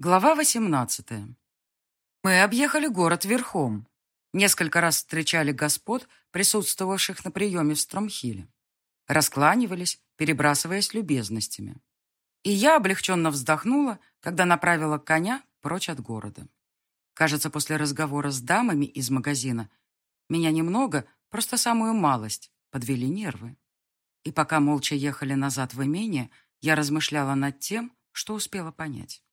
Глава 18. Мы объехали город верхом. Несколько раз встречали господ, присутствовавших на приеме в Стромхиле. Раскланивались, перебрасываясь любезностями. И я облегченно вздохнула, когда направила коня прочь от города. Кажется, после разговора с дамами из магазина меня немного, просто самую малость, подвели нервы. И пока молча ехали назад в имение, я размышляла над тем, что успела понять.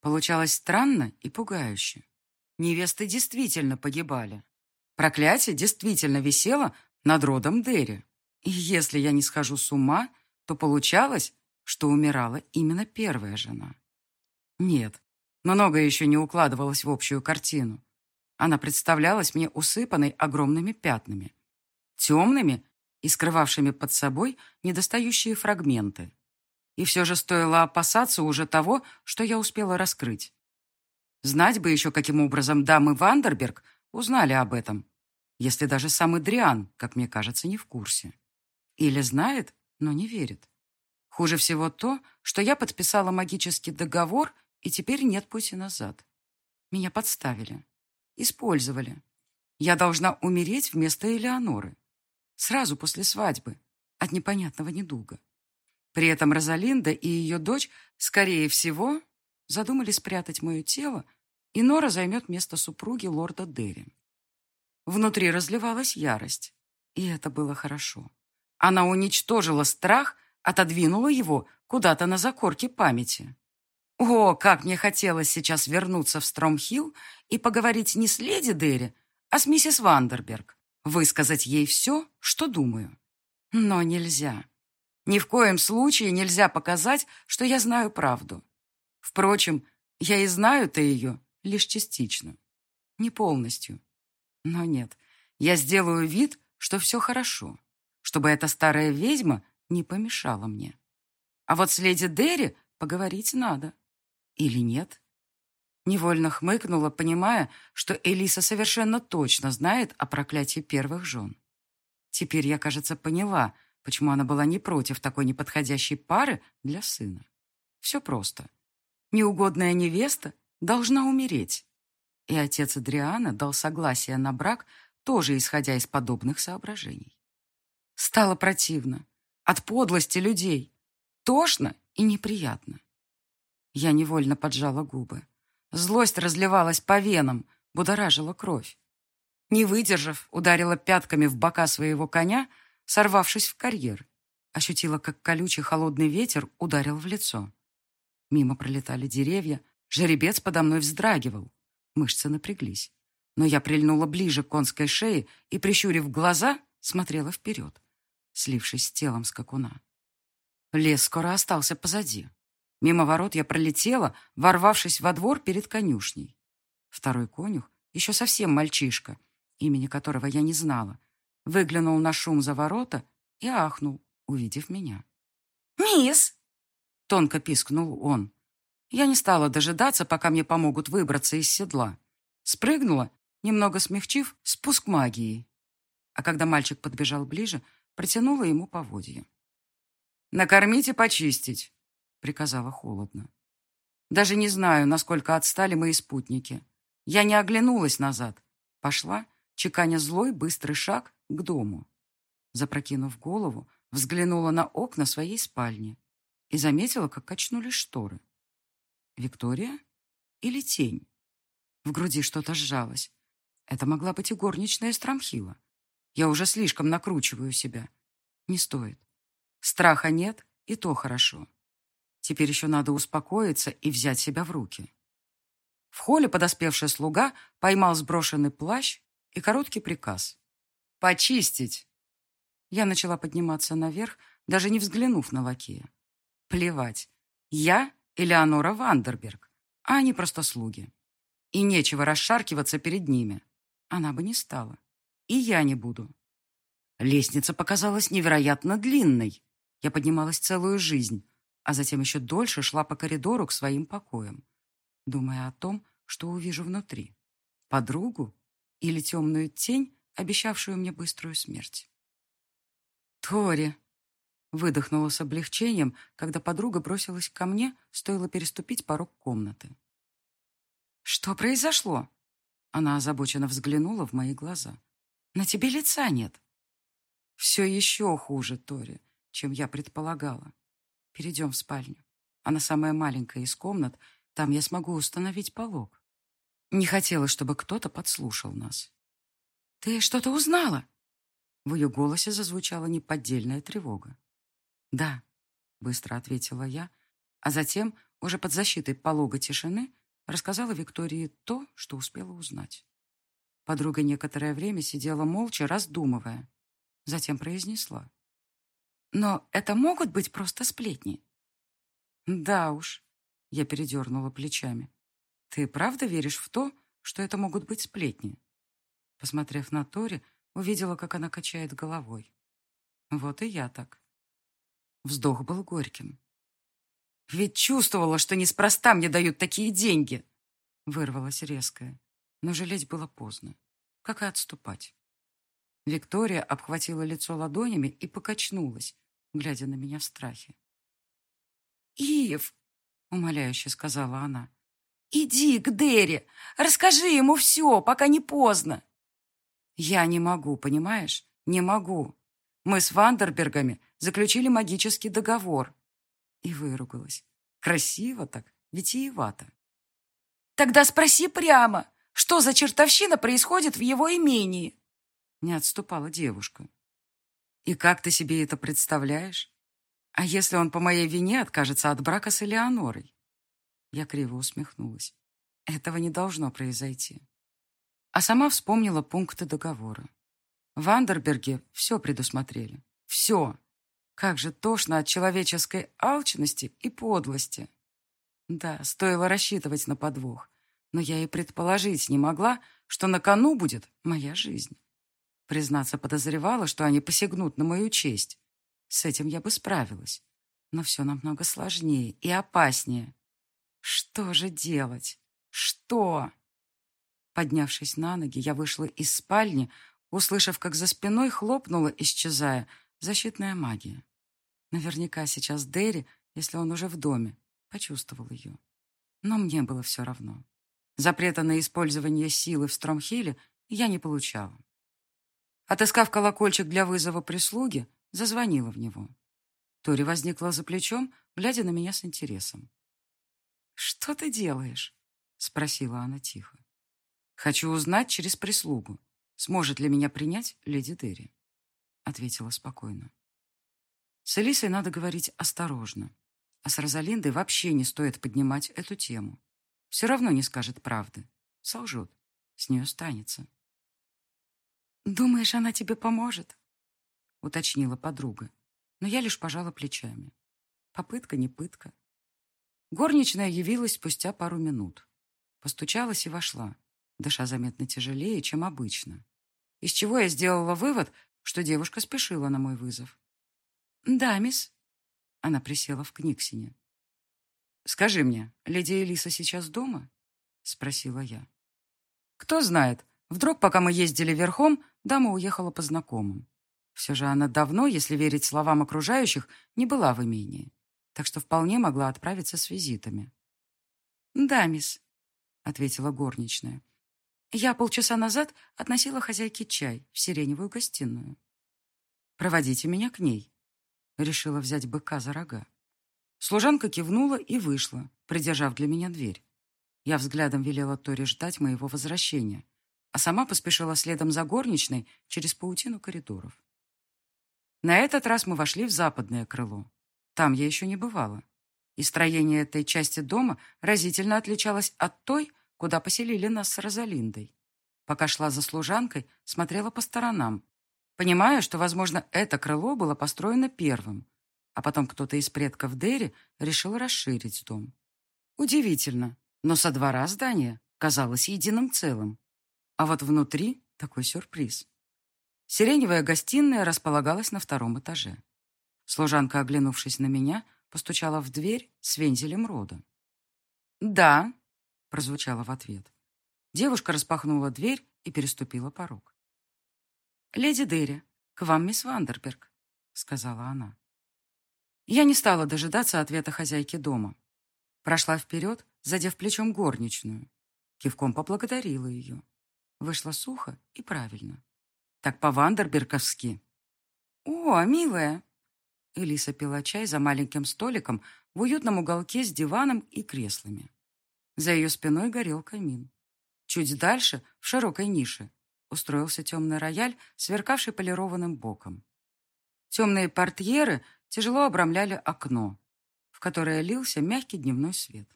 Получалось странно и пугающе. Невесты действительно погибали. Проклятие действительно висело над родом Дерри. И если я не схожу с ума, то получалось, что умирала именно первая жена. Нет, многое еще не укладывалось в общую картину. Она представлялась мне усыпанной огромными пятнами, темными и скрывавшими под собой недостающие фрагменты. И все же стоило опасаться уже того, что я успела раскрыть. Знать бы еще, каким образом дамы Вандерберг узнали об этом, если даже сам Идриан, как мне кажется, не в курсе. Или знает, но не верит. Хуже всего то, что я подписала магический договор, и теперь нет пути назад. Меня подставили. Использовали. Я должна умереть вместо Элеоноры. Сразу после свадьбы. От непонятного недуга. При этом Розалинда и ее дочь, скорее всего, задумали спрятать мое тело, и Нора займет место супруги лорда Дерри. Внутри разливалась ярость, и это было хорошо. Она уничтожила страх, отодвинула его куда-то на закорке памяти. О, как мне хотелось сейчас вернуться в Стромхилл и поговорить не с леди Дерри, а с миссис Вандерберг, высказать ей все, что думаю. Но нельзя. Ни в коем случае нельзя показать, что я знаю правду. Впрочем, я и знаю-то ее лишь частично. Не полностью. Но нет, я сделаю вид, что все хорошо, чтобы эта старая ведьма не помешала мне. А вот с леди Дерри поговорить надо. Или нет? Невольно хмыкнула, понимая, что Элиса совершенно точно знает о проклятии первых жен. Теперь я, кажется, поняла, почему она была не против такой неподходящей пары для сына. Все просто. Неугодная невеста должна умереть. И отец Адриана дал согласие на брак, тоже исходя из подобных соображений. Стало противно. От подлости людей. Тошно и неприятно. Я невольно поджала губы. Злость разливалась по венам, будоражила кровь. Не выдержав, ударила пятками в бока своего коня, сорвавшись в карьер. Ощутила, как колючий холодный ветер ударил в лицо. Мимо пролетали деревья, жеребец подо мной вздрагивал. Мышцы напряглись. Но я прильнула ближе к конской шее и, прищурив глаза, смотрела вперед, слившись с телом скакуна. Лес скоро остался позади. Мимо ворот я пролетела, ворвавшись во двор перед конюшней. Второй конюх, еще совсем мальчишка, имени которого я не знала, выглянул на шум за ворота и ахнул, увидев меня. «Мисс!» — тонко пискнул он. Я не стала дожидаться, пока мне помогут выбраться из седла. Спрыгнула, немного смягчив спуск магии. А когда мальчик подбежал ближе, протянула ему поводья. «Накормить и почистить», — приказала холодно. Даже не знаю, насколько отстали мои спутники. Я не оглянулась назад. Пошла, чеканя злой, быстрый шаг к дому. Запрокинув голову, взглянула на окна своей спальни и заметила, как качнулись шторы. Виктория? Или тень? В груди что-то сжалось. Это могла быть и горничная Страмхила. Я уже слишком накручиваю себя. Не стоит. Страха нет, и то хорошо. Теперь еще надо успокоиться и взять себя в руки. В холле подоспевший слуга поймал сброшенный плащ и короткий приказ. «Почистить!» Я начала подниматься наверх, даже не взглянув на лакея. Плевать. Я Элеонора Вандерберг, а они просто слуги. И нечего расшаркиваться перед ними. Она бы не стала. И я не буду. Лестница показалась невероятно длинной. Я поднималась целую жизнь, а затем еще дольше шла по коридору к своим покоям, думая о том, что увижу внутри. Подругу или темную тень, обещавшую мне быструю смерть. «Тори!» — выдохнула с облегчением, когда подруга бросилась ко мне, стоило переступить порог комнаты. «Что произошло?» Она озабоченно взглянула в мои глаза. «На тебе лица нет». «Все еще хуже, Тори, чем я предполагала. Перейдем в спальню. Она самая маленькая из комнат, там я смогу установить полог. Не хотела, чтобы кто-то подслушал нас». «Ты что-то узнала?» В ее голосе зазвучала неподдельная тревога. «Да», — быстро ответила я, а затем, уже под защитой полога тишины, рассказала Виктории то, что успела узнать. Подруга некоторое время сидела молча, раздумывая. Затем произнесла. «Но это могут быть просто сплетни?» «Да уж», — я передернула плечами. «Ты правда веришь в то, что это могут быть сплетни?» Посмотрев на Тори, увидела, как она качает головой. Вот и я так. Вздох был горьким. Ведь чувствовала, что неспроста мне дают такие деньги. Вырвалась резкая. Но жалеть было поздно. Как и отступать. Виктория обхватила лицо ладонями и покачнулась, глядя на меня в страхе. «Ив!» — умоляюще сказала она. «Иди к Дерри! Расскажи ему все, пока не поздно!» «Я не могу, понимаешь? Не могу. Мы с Вандербергами заключили магический договор. И выругалась. Красиво так, витиевато. Тогда спроси прямо, что за чертовщина происходит в его имении? Не отступала девушка. И как ты себе это представляешь? А если он по моей вине откажется от брака с Элеонорой? Я криво усмехнулась. Этого не должно произойти. А сама вспомнила пункты договора. В Андерберге все предусмотрели. Все. Как же тошно от человеческой алчности и подлости. Да, стоило рассчитывать на подвох, но я и предположить не могла, что на кону будет моя жизнь. Признаться, подозревала, что они посягнут на мою честь. С этим я бы справилась. Но все намного сложнее и опаснее. Что же делать? Что? Поднявшись на ноги, я вышла из спальни, услышав, как за спиной хлопнула, исчезая, защитная магия. Наверняка сейчас Дерри, если он уже в доме, почувствовал ее. Но мне было все равно. Запрета на использование силы в Стромхиле я не получала. Отыскав колокольчик для вызова прислуги, зазвонила в него. Тори возникла за плечом, глядя на меня с интересом. «Что ты делаешь?» — спросила она тихо. «Хочу узнать через прислугу, сможет ли меня принять леди Дерри», — ответила спокойно. С Элисой надо говорить осторожно. А с Розалиндой вообще не стоит поднимать эту тему. Все равно не скажет правды. Солжет. С нее станется. «Думаешь, она тебе поможет?» — уточнила подруга. Но я лишь пожала плечами. Попытка не пытка. Горничная явилась спустя пару минут. Постучалась и вошла, дыша заметно тяжелее, чем обычно. Из чего я сделала вывод, что девушка спешила на мой вызов. «Да, мисс». Она присела в книгсине. «Скажи мне, леди Элиса сейчас дома?» Спросила я. «Кто знает, вдруг, пока мы ездили верхом, дама уехала по знакомым. Все же она давно, если верить словам окружающих, не была в имении, так что вполне могла отправиться с визитами». «Да, мисс», — ответила горничная. «Я полчаса назад относила хозяйке чай в сиреневую гостиную». «Проводите меня к ней», Решила взять быка за рога. Служанка кивнула и вышла, придержав для меня дверь. Я взглядом велела Тори ждать моего возвращения, а сама поспешила следом за горничной через паутину коридоров. На этот раз мы вошли в западное крыло. Там я еще не бывала. И строение этой части дома разительно отличалось от той, куда поселили нас с Розалиндой. Пока шла за служанкой, смотрела по сторонам, Понимаю, что, возможно, это крыло было построено первым, а потом кто-то из предков Дерри решил расширить дом. Удивительно, но со двора здание казалось единым целым. А вот внутри такой сюрприз. Сиреневая гостиная располагалась на втором этаже. Служанка, оглянувшись на меня, постучала в дверь с вензелем рода. «Да», — прозвучало в ответ. Девушка распахнула дверь и переступила порог. «Леди Дерри, к вам мисс Вандерберг», — сказала она. Я не стала дожидаться ответа хозяйки дома. Прошла вперед, задев плечом горничную. кивком поблагодарила ее. Вышло сухо и правильно. Так по-вандерберговски. «О, милая!» Элиса пила чай за маленьким столиком в уютном уголке с диваном и креслами. За ее спиной горел камин. Чуть дальше, в широкой нише, устроился темный рояль, сверкавший полированным боком. Темные портьеры тяжело обрамляли окно, в которое лился мягкий дневной свет.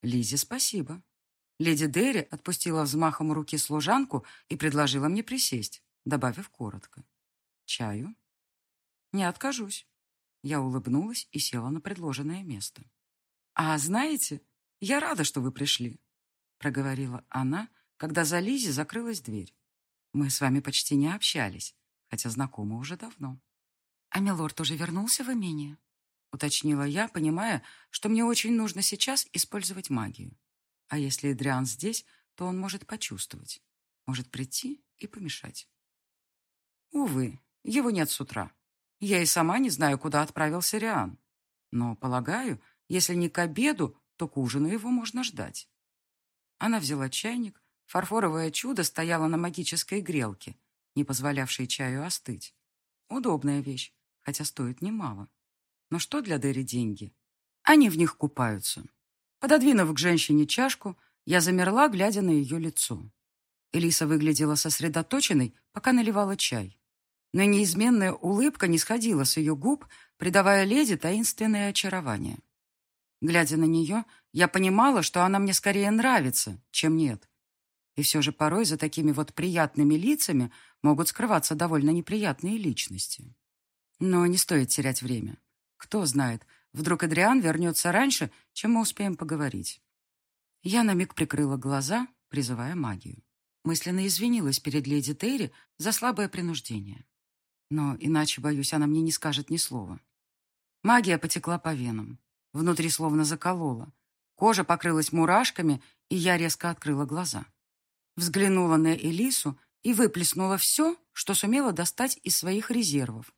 Лизе спасибо. Леди Дерри отпустила взмахом руки служанку и предложила мне присесть, добавив коротко. «Чаю?» «Не откажусь». Я улыбнулась и села на предложенное место. «А знаете, я рада, что вы пришли», — проговорила она, когда за Лизи закрылась дверь. «Мы с вами почти не общались, хотя знакомы уже давно». «А милорд уже вернулся в имение?» — уточнила я, понимая, что мне очень нужно сейчас использовать магию. А если Эдриан здесь, то он может почувствовать, может прийти и помешать. Увы, его нет с утра. Я и сама не знаю, куда отправился Риан. Но, полагаю, если не к обеду, то к ужину его можно ждать. Она взяла чайник, фарфоровое чудо стояло на магической грелке, не позволявшей чаю остыть. Удобная вещь, хотя стоит немало. Но что для Дерри деньги? Они в них купаются. Пододвинув к женщине чашку, я замерла, глядя на ее лицо. Элиса выглядела сосредоточенной, пока наливала чай. Но неизменная улыбка не сходила с ее губ, придавая леди таинственное очарование. Глядя на нее, я понимала, что она мне скорее нравится, чем нет. И все же порой за такими вот приятными лицами могут скрываться довольно неприятные личности. Но не стоит терять время. Кто знает, вдруг Адриан вернется раньше, чем мы успеем поговорить. Я на миг прикрыла глаза, призывая магию. Мысленно извинилась перед леди Терри за слабое принуждение. Но иначе, боюсь, она мне не скажет ни слова. Магия потекла по венам. Внутри словно заколола. Кожа покрылась мурашками, и я резко открыла глаза. Взглянула на Элису и выплеснула все, что сумела достать из своих резервов,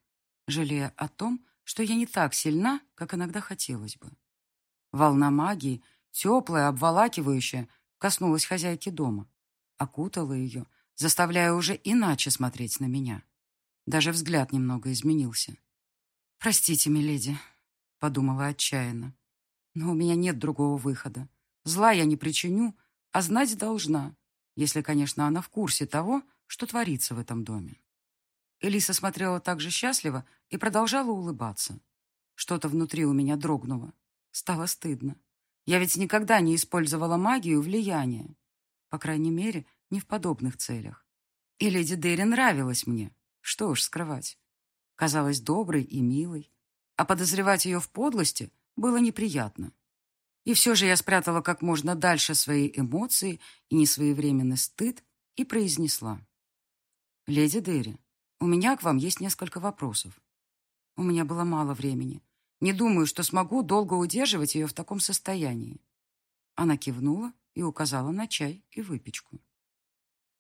жалея о том, что я не так сильна, как иногда хотелось бы. Волна магии, теплая, обволакивающая, коснулась хозяйки дома, окутала ее, заставляя уже иначе смотреть на меня. Даже взгляд немного изменился. «Простите, миледи», — подумала отчаянно, «но у меня нет другого выхода. Зла я не причиню, а знать должна, если, конечно, она в курсе того, что творится в этом доме». Элиса смотрела так же счастливо и продолжала улыбаться. Что-то внутри у меня дрогнуло. Стало стыдно. Я ведь никогда не использовала магию влияния. По крайней мере, не в подобных целях. И леди Дерри нравилась мне. Что уж скрывать. Казалась доброй и милой. А подозревать ее в подлости было неприятно. И все же я спрятала как можно дальше свои эмоции и несвоевременный стыд и произнесла. «Леди Дерри, у меня к вам есть несколько вопросов. У меня было мало времени. Не думаю, что смогу долго удерживать ее в таком состоянии. Она кивнула и указала на чай и выпечку.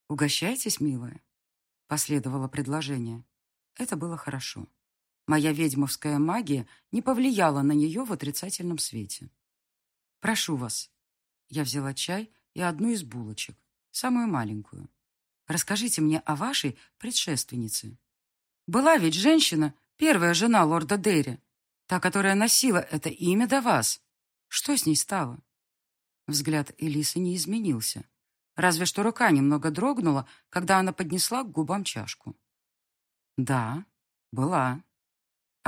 «Угощайтесь, милая», — последовало предложение. Это было хорошо. Моя ведьмовская магия не повлияла на нее в отрицательном свете. «Прошу вас». Я взяла чай и одну из булочек, самую маленькую. Расскажите мне о вашей предшественнице. Была ведь женщина, первая жена лорда Дерри, та, которая носила это имя до вас. Что с ней стало? Взгляд Элисы не изменился. Разве что рука немного дрогнула, когда она поднесла к губам чашку. «Да, была».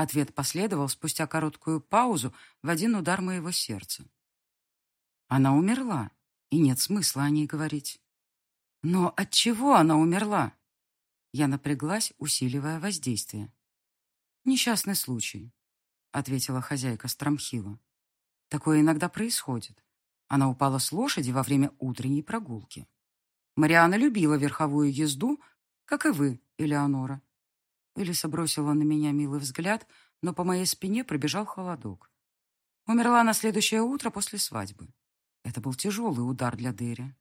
Ответ последовал спустя короткую паузу в один удар моего сердца. Она умерла, и нет смысла о ней говорить. Но от чего она умерла? Я напряглась, усиливая воздействие. Несчастный случай, ответила хозяйка Страмхила. Такое иногда происходит. Она упала с лошади во время утренней прогулки. Мариана любила верховую езду, как и вы, Элеонора. Элиса бросила на меня милый взгляд, но по моей спине пробежал холодок. Умерла на следующее утро после свадьбы. Это был тяжелый удар для Дерри.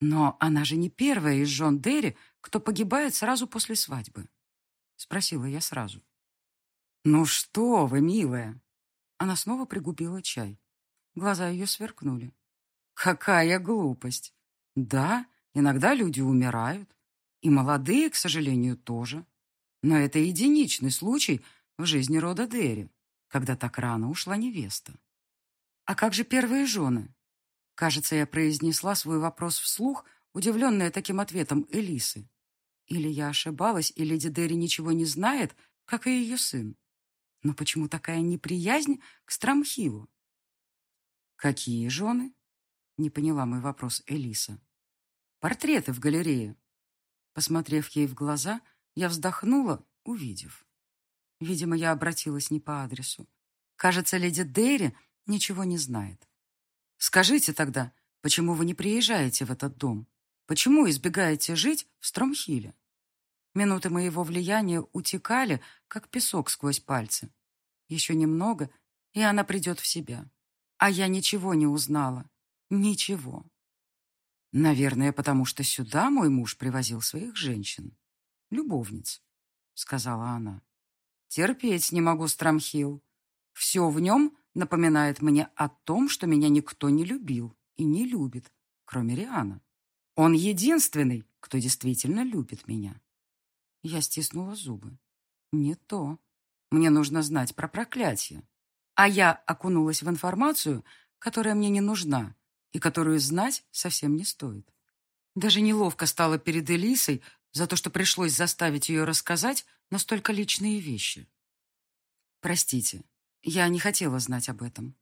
«Но она же не первая из жен Дерри, кто погибает сразу после свадьбы», — спросила я сразу. «Ну что вы, милая!» Она снова пригубила чай. Глаза ее сверкнули. Какая глупость! Да, иногда люди умирают. И молодые, к сожалению, тоже. Но это единичный случай в жизни рода Дерри, когда так рано ушла невеста. А как же первые жены? Кажется, я произнесла свой вопрос вслух, удивленная таким ответом Элисы. Или я ошибалась, и леди Дерри ничего не знает, как и ее сын. Но почему такая неприязнь к Страмхилу? «Какие жены?» — не поняла мой вопрос Элиса. «Портреты в галерее». Посмотрев ей в глаза, я вздохнула, увидев. Видимо, я обратилась не по адресу. Кажется, леди Дерри ничего не знает. «Скажите тогда, почему вы не приезжаете в этот дом? Почему избегаете жить в Стромхиле?» Минуты моего влияния утекали, как песок сквозь пальцы. Еще немного, и она придет в себя. А я ничего не узнала. Ничего. Наверное, потому что сюда мой муж привозил своих женщин. Любовниц, сказала она. Терпеть не могу Страмхил. Все в нем напоминает мне о том, что меня никто не любил и не любит, кроме Риана. Он единственный, кто действительно любит меня. Я стиснула зубы. Не то. Мне нужно знать про проклятие а я окунулась в информацию, которая мне не нужна и которую знать совсем не стоит. Даже неловко стало перед Элисой за то, что пришлось заставить ее рассказать настолько личные вещи. Простите, я не хотела знать об этом.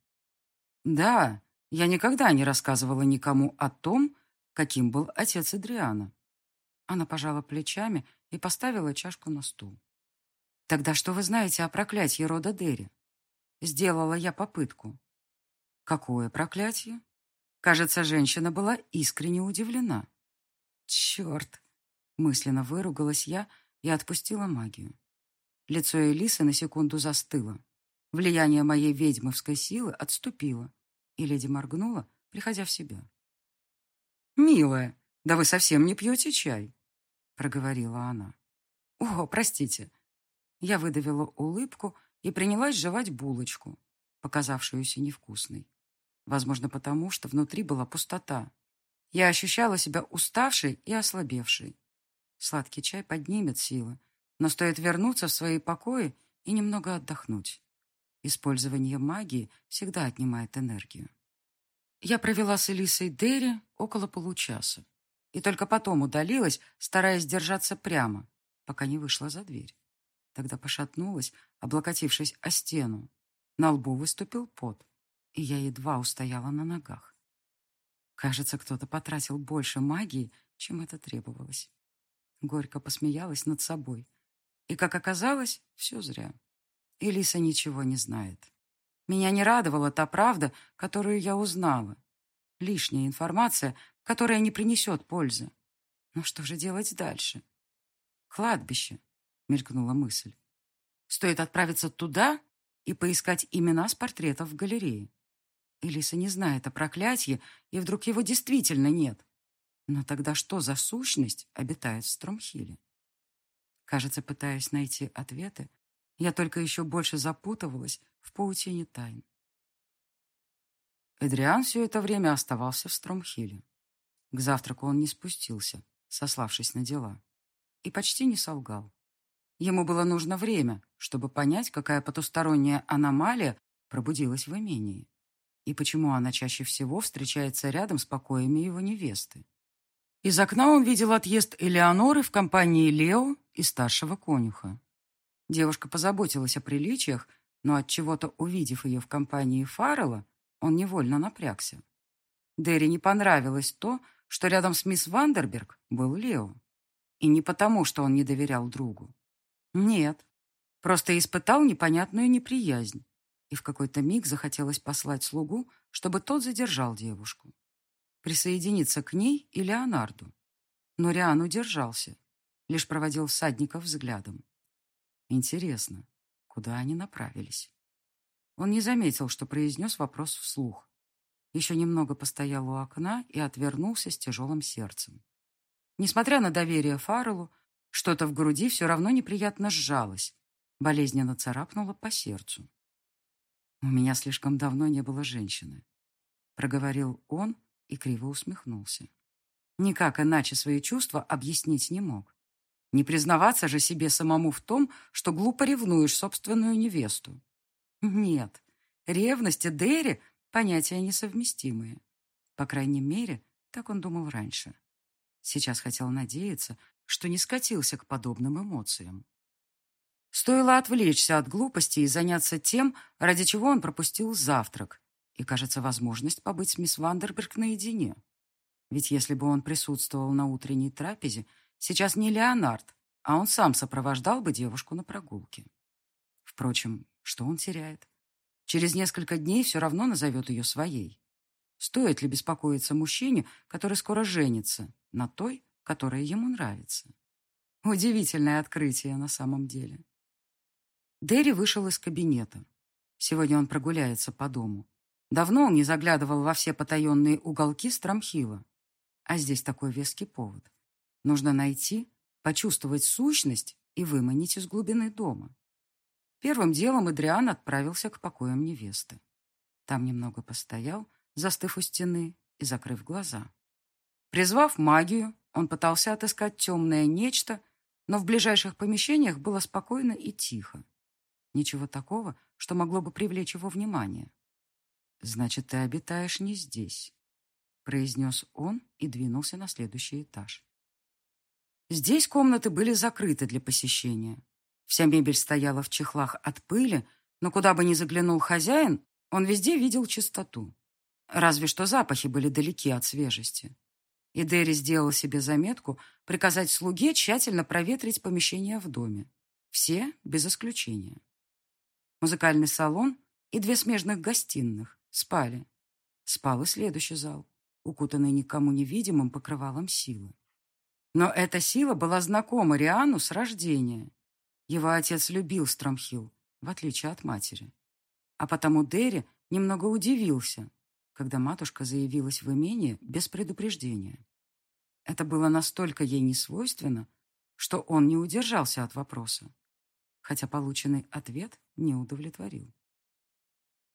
Да, я никогда не рассказывала никому о том, каким был отец Адриана. Она пожала плечами и поставила чашку на стул. Тогда что вы знаете о проклятии рода Дерри? Сделала я попытку. Какое проклятие? Кажется, женщина была искренне удивлена. Черт! Мысленно выругалась я и отпустила магию. Лицо Элисы на секунду застыло. Влияние моей ведьмовской силы отступило, и леди моргнула, приходя в себя. «Милая, да вы совсем не пьете чай», — проговорила она. «О, простите». Я выдавила улыбку и принялась жевать булочку, показавшуюся невкусной. Возможно, потому, что внутри была пустота. Я ощущала себя уставшей и ослабевшей. Сладкий чай поднимет силы, но стоит вернуться в свои покои и немного отдохнуть. Использование магии всегда отнимает энергию. Я провела с Элисой Дерри около получаса и только потом удалилась, стараясь держаться прямо, пока не вышла за дверь. Тогда пошатнулась, облокотившись о стену. На лбу выступил пот, и я едва устояла на ногах. Кажется, кто-то потратил больше магии, чем это требовалось. Горько посмеялась над собой. И, как оказалось, все зря. Элиса ничего не знает. Меня не радовала та правда, которую я узнала. Лишняя информация, которая не принесет пользы. Но что же делать дальше? Кладбище мелькнула мысль. Стоит отправиться туда и поискать имена с портретов в галерее. Элиса не знает о проклятии, и вдруг его действительно нет. Но тогда что за сущность обитает в Стромхиле? Кажется, пытаясь найти ответы, я только еще больше запутывалась в паутине тайн. Эдриан все это время оставался в Стромхиле. К завтраку он не спустился, сославшись на дела, и почти не солгал. Ему было нужно время, чтобы понять, какая потусторонняя аномалия пробудилась в имении и почему она чаще всего встречается рядом с покоями его невесты. Из окна он видел отъезд Элеоноры в компании Лео и старшего конюха. Девушка позаботилась о приличиях, но от чего-то увидев ее в компании Фаррелла, он невольно напрягся. Дерри не понравилось то, что рядом с мисс Вандерберг был Лео. И не потому, что он не доверял другу. Нет, просто испытал непонятную неприязнь. И в какой-то миг захотелось послать слугу, чтобы тот задержал девушку. Присоединиться к ней и Леонарду. Но Риан удержался, лишь проводил всадников взглядом. Интересно, куда они направились? Он не заметил, что произнес вопрос вслух. Еще немного постоял у окна и отвернулся с тяжелым сердцем. Несмотря на доверие Фарреллу, что-то в груди все равно неприятно сжалось, болезненно царапнуло по сердцу. «У меня слишком давно не было женщины», — проговорил он, и криво усмехнулся. Никак иначе свои чувства объяснить не мог. Не признаваться же себе самому в том, что глупо ревнуешь собственную невесту. Нет, ревность и Дерри — понятия несовместимые. По крайней мере, так он думал раньше. Сейчас хотел надеяться, что не скатился к подобным эмоциям. Стоило отвлечься от глупости и заняться тем, ради чего он пропустил завтрак, и, кажется, возможность побыть с мисс Вандерберг наедине. Ведь если бы он присутствовал на утренней трапезе, сейчас не Леонард, а он сам сопровождал бы девушку на прогулке. Впрочем, что он теряет? Через несколько дней все равно назовет ее своей. Стоит ли беспокоиться мужчине, который скоро женится, на той, которая ему нравится? Удивительное открытие на самом деле. Дерри вышел из кабинета. Сегодня он прогуляется по дому. Давно он не заглядывал во все потаенные уголки Страмхила. А здесь такой веский повод. Нужно найти, почувствовать сущность и выманить из глубины дома. Первым делом Адриан отправился к покоям невесты. Там немного постоял, застыв у стены и закрыв глаза. Призвав магию, он пытался отыскать темное нечто, но в ближайших помещениях было спокойно и тихо. Ничего такого, что могло бы привлечь его внимание. «Значит, ты обитаешь не здесь», — произнес он и двинулся на следующий этаж. Здесь комнаты были закрыты для посещения. Вся мебель стояла в чехлах от пыли, но куда бы ни заглянул хозяин, он везде видел чистоту. Разве что запахи были далеки от свежести. И Дерри сделал себе заметку приказать слуге тщательно проветрить помещения в доме. Все без исключения. Музыкальный салон и две смежных гостиных, Спали. Спал и следующий зал, укутанный никому невидимым покрывалом силы. Но эта сила была знакома Риану с рождения. Его отец любил Стромхилл, в отличие от матери. А потому Дерри немного удивился, когда матушка заявилась в имение без предупреждения. Это было настолько ей несвойственно, что он не удержался от вопроса, хотя полученный ответ не удовлетворил.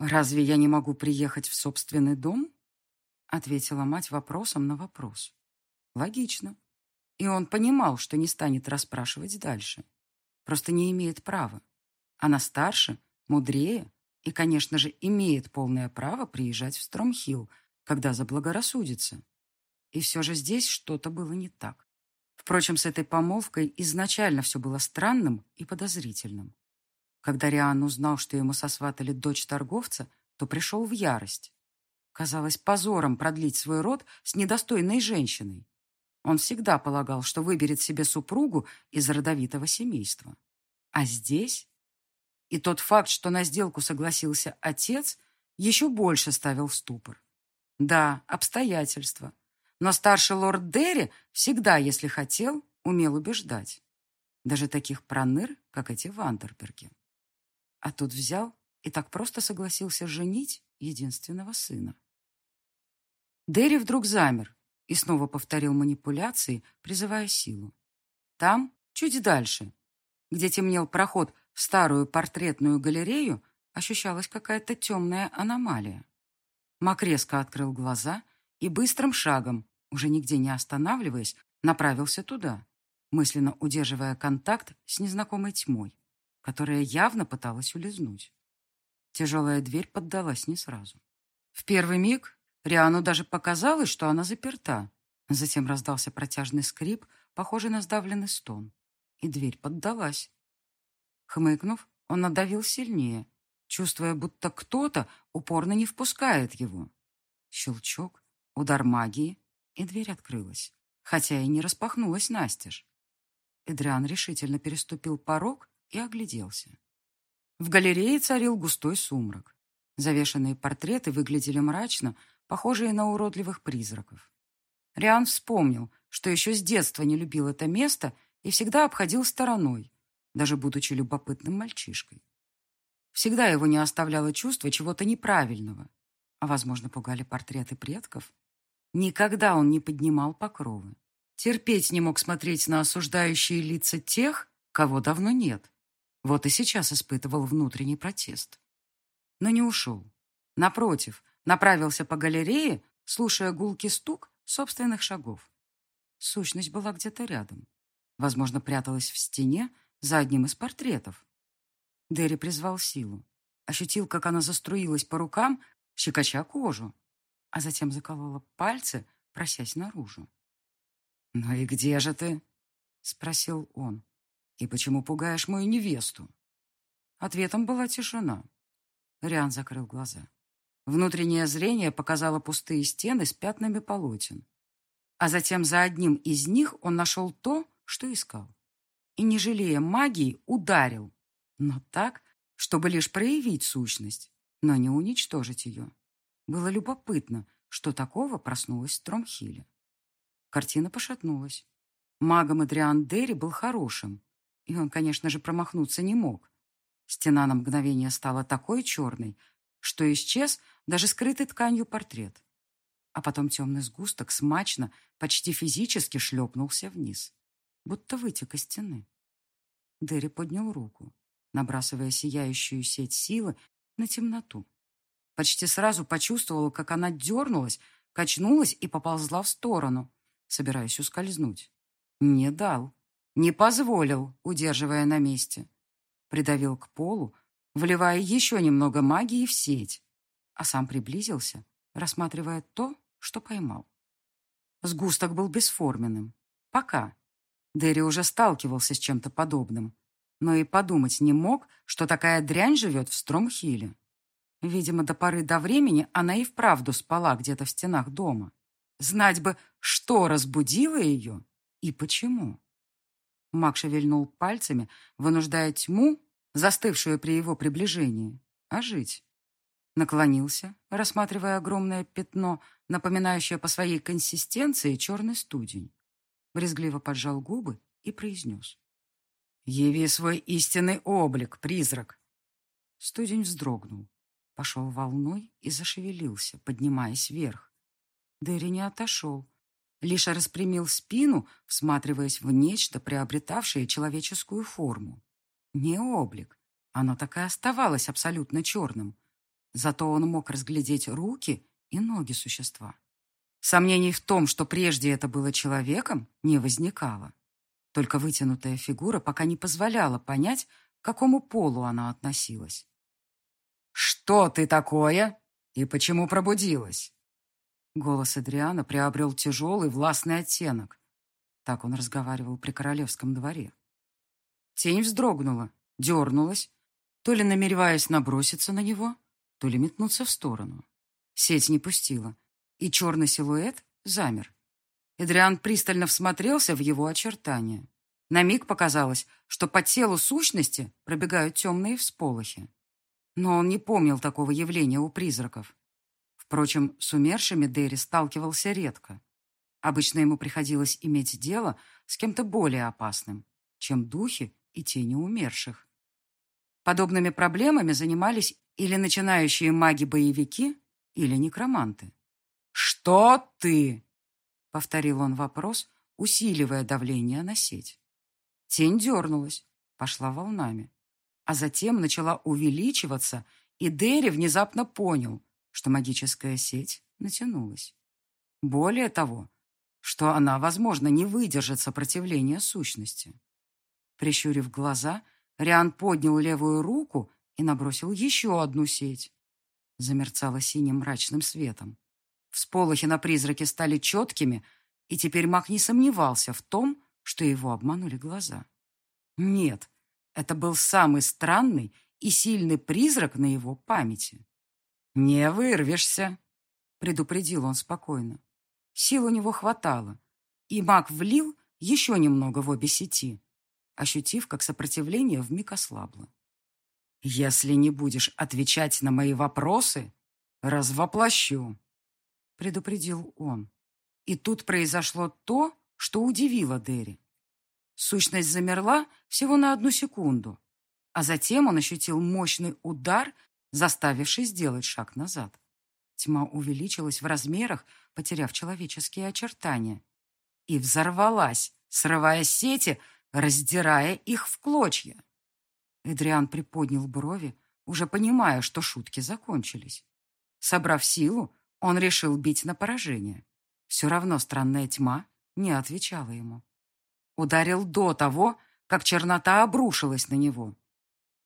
«Разве я не могу приехать в собственный дом?» ответила мать вопросом на вопрос. Логично. И он понимал, что не станет расспрашивать дальше. Просто не имеет права. Она старше, мудрее и, конечно же, имеет полное право приезжать в Стромхилл, когда заблагорассудится. И все же здесь что-то было не так. Впрочем, с этой помолвкой изначально все было странным и подозрительным. Когда Риан узнал, что ему сосватали дочь торговца, то пришел в ярость. Казалось позором продлить свой род с недостойной женщиной. Он всегда полагал, что выберет себе супругу из родовитого семейства. А здесь? И тот факт, что на сделку согласился отец, еще больше ставил в ступор. Да, обстоятельства. Но старший лорд Дерри всегда, если хотел, умел убеждать. Даже таких проныр, как эти Вандерберги. А тут взял и так просто согласился женить единственного сына. Дерри вдруг замер и снова повторил манипуляции, призывая силу. Там, чуть дальше, где темнел проход в старую портретную галерею, ощущалась какая-то темная аномалия. Мак резко открыл глаза и быстрым шагом, уже нигде не останавливаясь, направился туда, мысленно удерживая контакт с незнакомой тьмой которая явно пыталась улизнуть. Тяжелая дверь поддалась не сразу. В первый миг Риану даже показалось, что она заперта. Затем раздался протяжный скрип, похожий на сдавленный стон, и дверь поддалась. Хмыкнув, он надавил сильнее, чувствуя, будто кто-то упорно не впускает его. Щелчок, удар магии, и дверь открылась, хотя и не распахнулась настежь. Эдриан решительно переступил порог и огляделся. В галерее царил густой сумрак. Завешенные портреты выглядели мрачно, похожие на уродливых призраков. Риан вспомнил, что еще с детства не любил это место и всегда обходил стороной, даже будучи любопытным мальчишкой. Всегда его не оставляло чувство чего-то неправильного, а, возможно, пугали портреты предков. Никогда он не поднимал покровы. Терпеть не мог смотреть на осуждающие лица тех, кого давно нет. Вот и сейчас испытывал внутренний протест. Но не ушел. Напротив, направился по галерее, слушая гулкий стук собственных шагов. Сущность была где-то рядом. Возможно, пряталась в стене за одним из портретов. Дерри призвал силу. Ощутил, как она заструилась по рукам, щекоча кожу, а затем заколола пальцы, просясь наружу. «Ну и где же ты?» — спросил он. «И почему пугаешь мою невесту?» Ответом была тишина. Риан закрыл глаза. Внутреннее зрение показало пустые стены с пятнами полотен. А затем за одним из них он нашел то, что искал. И, не жалея магии, ударил. Но так, чтобы лишь проявить сущность, но не уничтожить ее. Было любопытно, что такого проснулась в Тромхиле. Картина пошатнулась. Магом Адриан Дерри был хорошим, и он, конечно же, промахнуться не мог. Стена на мгновение стала такой черной, что исчез даже скрытый тканью портрет. А потом темный сгусток смачно, почти физически шлепнулся вниз, будто вытек из стены. Дерри поднял руку, набрасывая сияющую сеть силы на темноту. Почти сразу почувствовала, как она дернулась, качнулась и поползла в сторону, собираясь ускользнуть. Не дал, не позволил, удерживая на месте. Придавил к полу, вливая еще немного магии в сеть, а сам приблизился, рассматривая то, что поймал. Сгусток был бесформенным. Пока. Дерри уже сталкивался с чем-то подобным, но и подумать не мог, что такая дрянь живет в Стромхиле. Видимо, до поры до времени она и вправду спала где-то в стенах дома. Знать бы, что разбудило ее и почему. Мак шевельнул пальцами, вынуждая тьму, застывшую при его приближении, ожить. Наклонился, рассматривая огромное пятно, напоминающее по своей консистенции черный студень. Брезгливо поджал губы и произнес. «Яви свой истинный облик, призрак!» Студень вздрогнул, пошел волной и зашевелился, поднимаясь вверх. Дерри не отошел, лишь распрямил спину, всматриваясь в нечто, приобретавшее человеческую форму. Не облик, оно так и оставалось абсолютно черным. Зато он мог разглядеть руки и ноги существа. Сомнений в том, что прежде это было человеком, не возникало. Только вытянутая фигура пока не позволяла понять, к какому полу она относилась. «Что ты такое? И почему пробудилась?» Голос Адриана приобрел тяжелый властный оттенок. Так он разговаривал при королевском дворе. Тень вздрогнула, дернулась, то ли намереваясь наброситься на него, то ли метнуться в сторону. Сеть не пустила, и черный силуэт замер. Эдриан пристально всмотрелся в его очертания. На миг показалось, что по телу сущности пробегают темные всполохи. Но он не помнил такого явления у призраков. Впрочем, с умершими Дерри сталкивался редко. Обычно ему приходилось иметь дело с кем-то более опасным, чем духи и тени умерших. Подобными проблемами занимались или начинающие маги-боевики, или некроманты. «Что ты?» — повторил он вопрос, усиливая давление на сеть. Тень дернулась, пошла волнами, а затем начала увеличиваться, и Дерри внезапно понял, что магическая сеть натянулась. Более того, что она, возможно, не выдержит сопротивления сущности. Прищурив глаза, Риан поднял левую руку и набросил еще одну сеть. Замерцала синим мрачным светом. Всполохи на призраке стали четкими, и теперь маг не сомневался в том, что его обманули глаза. Нет, это был самый странный и сильный призрак на его памяти. «Не вырвешься», — предупредил он спокойно. Сил у него хватало, и маг влил еще немного в обе сети, ощутив, как сопротивление вмиг ослабло. «Если не будешь отвечать на мои вопросы, развоплощу», — предупредил он. И тут произошло то, что удивило Дерри. Сущность замерла всего на одну секунду, а затем он ощутил мощный удар, заставивший сделать шаг назад. Тьма увеличилась в размерах, потеряв человеческие очертания, и взорвалась, срывая сети, раздирая их в клочья. Эдриан приподнял брови, уже понимая, что шутки закончились. Собрав силу, Он решил бить на поражение. Все равно странная тьма не отвечала ему. Ударил до того, как чернота обрушилась на него.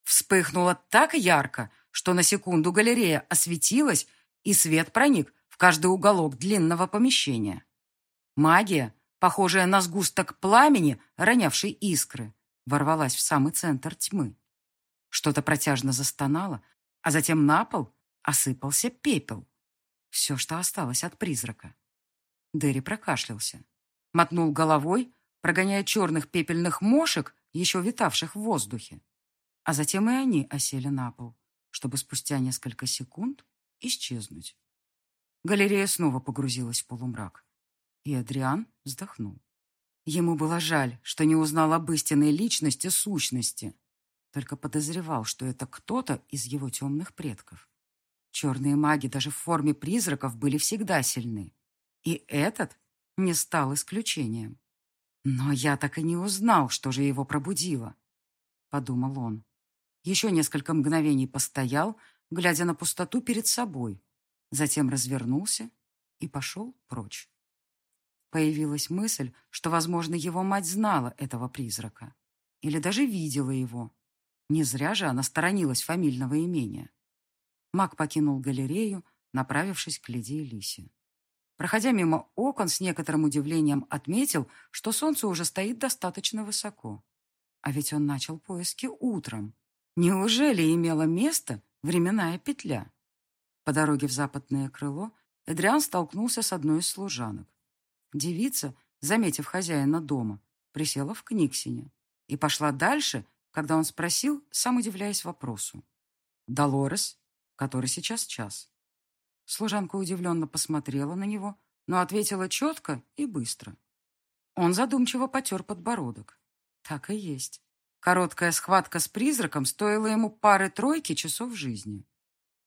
Вспыхнуло так ярко, что на секунду галерея осветилась, и свет проник в каждый уголок длинного помещения. Магия, похожая на сгусток пламени, ронявший искры, ворвалась в самый центр тьмы. Что-то протяжно застонало, а затем на пол осыпался пепел. Все, что осталось от призрака. Дерри прокашлялся, мотнул головой, прогоняя черных пепельных мошек, еще витавших в воздухе. А затем и они осели на пол, чтобы спустя несколько секунд исчезнуть. Галерея снова погрузилась в полумрак, и Адриан вздохнул. Ему было жаль, что не узнал об истинной личности сущности, только подозревал, что это кто-то из его темных предков. Черные маги даже в форме призраков были всегда сильны. И этот не стал исключением. Но я так и не узнал, что же его пробудило, — подумал он. Еще несколько мгновений постоял, глядя на пустоту перед собой, затем развернулся и пошел прочь. Появилась мысль, что, возможно, его мать знала этого призрака. Или даже видела его. Не зря же она сторонилась фамильного имения. Маг покинул галерею, направившись к Лидии Лисе. Проходя мимо окон, с некоторым удивлением отметил, что солнце уже стоит достаточно высоко. А ведь он начал поиски утром. Неужели имела место временная петля? По дороге в западное крыло Эдриан столкнулся с одной из служанок. Девица, заметив хозяина дома, присела в книгсине и пошла дальше, когда он спросил, сам удивляясь вопросу. «Долорес, который сейчас час». Служанка удивленно посмотрела на него, но ответила четко и быстро. Он задумчиво потер подбородок. Так и есть. Короткая схватка с призраком стоила ему пары-тройки часов жизни.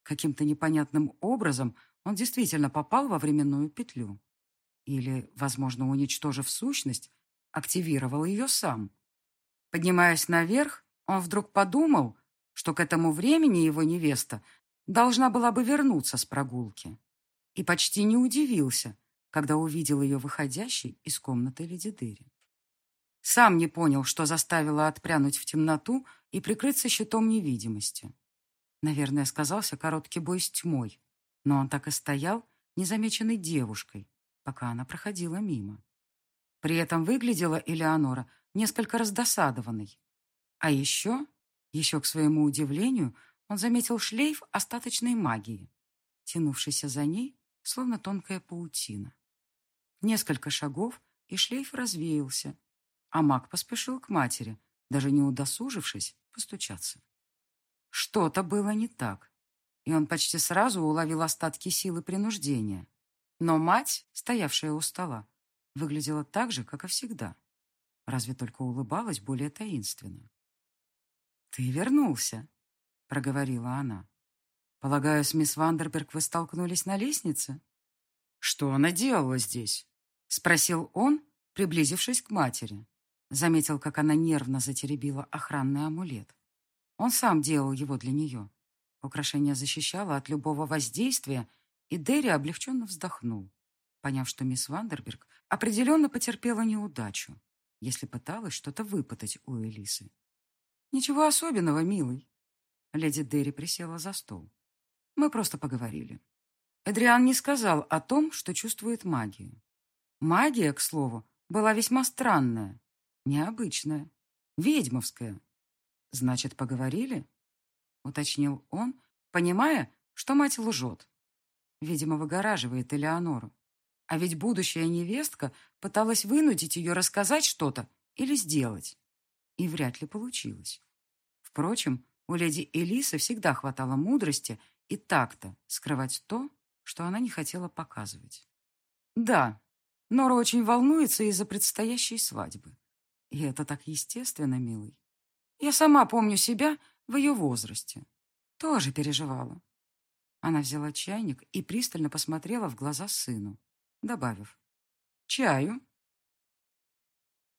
Каким-то непонятным образом он действительно попал во временную петлю. Или, возможно, уничтожив сущность, активировал ее сам. Поднимаясь наверх, он вдруг подумал, что к этому времени его невеста должна была бы вернуться с прогулки. И почти не удивился, когда увидел ее выходящей из комнаты Леди Дерри. Сам не понял, что заставило отпрянуть в темноту и прикрыться щитом невидимости. Наверное, сказался короткий бой с тьмой, но он так и стоял, незамеченной девушкой, пока она проходила мимо. При этом выглядела Элеонора несколько раздосадованной. А еще, еще к своему удивлению, он заметил шлейф остаточной магии, тянувшийся за ней, словно тонкая паутина. Несколько шагов, и шлейф развеялся, а маг поспешил к матери, даже не удосужившись постучаться. Что-то было не так, и он почти сразу уловил остатки силы принуждения. Но мать, стоявшая у стола, выглядела так же, как и всегда. Разве только улыбалась более таинственно. «Ты вернулся», — проговорила она. «Полагаю, с мисс Вандерберг вы столкнулись на лестнице?» «Что она делала здесь?» — спросил он, приблизившись к матери. Заметил, как она нервно затеребила охранный амулет. Он сам делал его для нее. Украшение защищало от любого воздействия, и Дерри облегченно вздохнул, поняв, что мисс Вандерберг определенно потерпела неудачу, если пыталась что-то выпытать у Элисы. «Ничего особенного, милый». Леди Дерри присела за стол. «Мы просто поговорили». Эдриан не сказал о том, что чувствует магию. Магия, к слову, была весьма странная, необычная, ведьмовская. «Значит, поговорили?» — уточнил он, понимая, что мать лжет. Видимо, выгораживает Элеонору. А ведь будущая невестка пыталась вынудить ее рассказать что-то или сделать. И вряд ли получилось. Впрочем, у леди Элисы всегда хватало мудрости и такта скрывать то, что она не хотела показывать. Да, Нора очень волнуется из-за предстоящей свадьбы. И это так естественно, милый. Я сама помню себя в ее возрасте. Тоже переживала. Она взяла чайник и пристально посмотрела в глаза сыну, добавив. «Чаю?»